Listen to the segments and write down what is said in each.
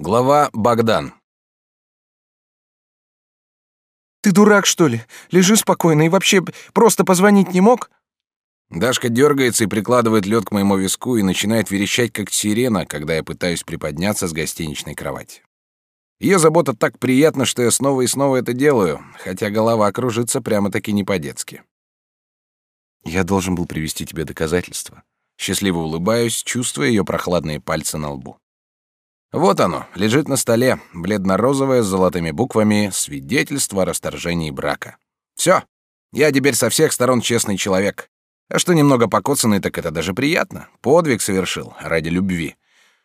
Глава Богдан. «Ты дурак, что ли? Лежи спокойно и вообще просто позвонить не мог?» Дашка дергается и прикладывает лед к моему виску и начинает верещать, как сирена, когда я пытаюсь приподняться с гостиничной кровати. Ее забота так приятна, что я снова и снова это делаю, хотя голова кружится прямо-таки не по-детски. Я должен был привести тебе доказательства. Счастливо улыбаюсь, чувствуя ее прохладные пальцы на лбу. Вот оно, лежит на столе, бледно-розовое с золотыми буквами «Свидетельство о расторжении брака». Все, я теперь со всех сторон честный человек. А что немного покоцанный, так это даже приятно. Подвиг совершил ради любви.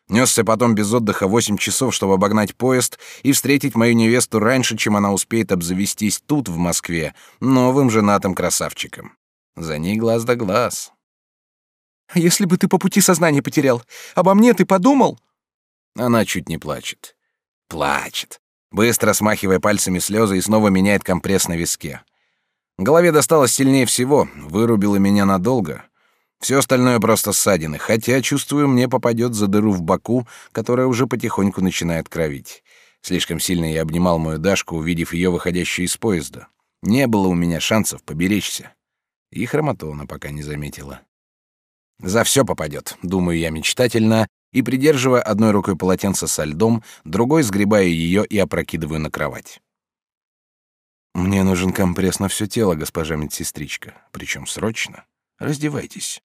Несся потом без отдыха восемь часов, чтобы обогнать поезд и встретить мою невесту раньше, чем она успеет обзавестись тут, в Москве, новым женатым красавчиком. За ней глаз да глаз. Если бы ты по пути сознание потерял, обо мне ты подумал? Она чуть не плачет. Плачет. Быстро смахивая пальцами слезы и снова меняет компресс на виске. Голове досталось сильнее всего, вырубило меня надолго. Все остальное просто ссадины, хотя, чувствую, мне попадет за дыру в боку, которая уже потихоньку начинает кровить. Слишком сильно я обнимал мою Дашку, увидев ее выходящей из поезда. Не было у меня шансов поберечься. И хромоту она пока не заметила. За все попадет, думаю я мечтательно, и, придерживая одной рукой полотенце со льдом, другой сгребаю ее и опрокидываю на кровать. «Мне нужен компресс на все тело, госпожа медсестричка, причем срочно. Раздевайтесь».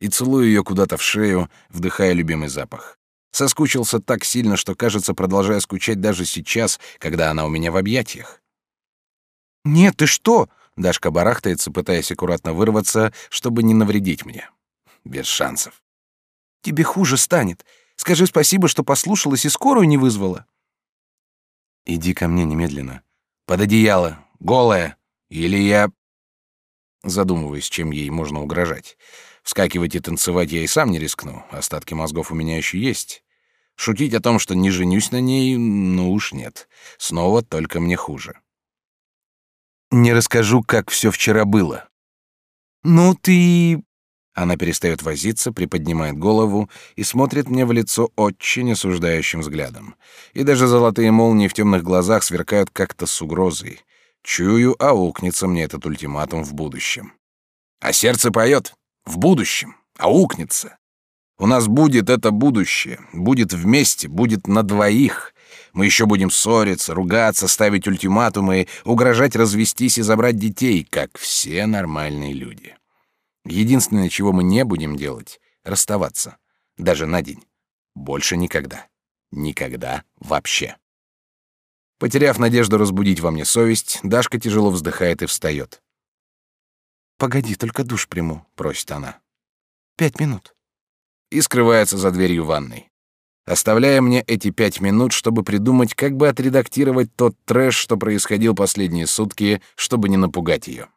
И целую ее куда-то в шею, вдыхая любимый запах. Соскучился так сильно, что, кажется, продолжая скучать даже сейчас, когда она у меня в объятиях. «Нет, ты что?» — Дашка барахтается, пытаясь аккуратно вырваться, чтобы не навредить мне без шансов. Тебе хуже станет. Скажи спасибо, что послушалась и скорую не вызвала. Иди ко мне немедленно. Под одеяло, голая, или я... Задумываясь, чем ей можно угрожать. Вскакивать и танцевать я и сам не рискну, остатки мозгов у меня еще есть. Шутить о том, что не женюсь на ней, ну уж нет. Снова только мне хуже. Не расскажу, как все вчера было. Ну ты она перестает возиться, приподнимает голову и смотрит мне в лицо очень осуждающим взглядом. И даже золотые молнии в темных глазах сверкают как-то с угрозой. Чую, аукнется мне этот ультиматум в будущем. А сердце поет в будущем, аукнется. У нас будет это будущее, будет вместе, будет на двоих. Мы еще будем ссориться, ругаться, ставить ультиматумы, угрожать развестись и забрать детей, как все нормальные люди. Единственное, чего мы не будем делать — расставаться. Даже на день. Больше никогда. Никогда вообще. Потеряв надежду разбудить во мне совесть, Дашка тяжело вздыхает и встает. «Погоди, только душ приму», — просит она. «Пять минут». И скрывается за дверью ванной. Оставляя мне эти пять минут, чтобы придумать, как бы отредактировать тот трэш, что происходил последние сутки, чтобы не напугать ее.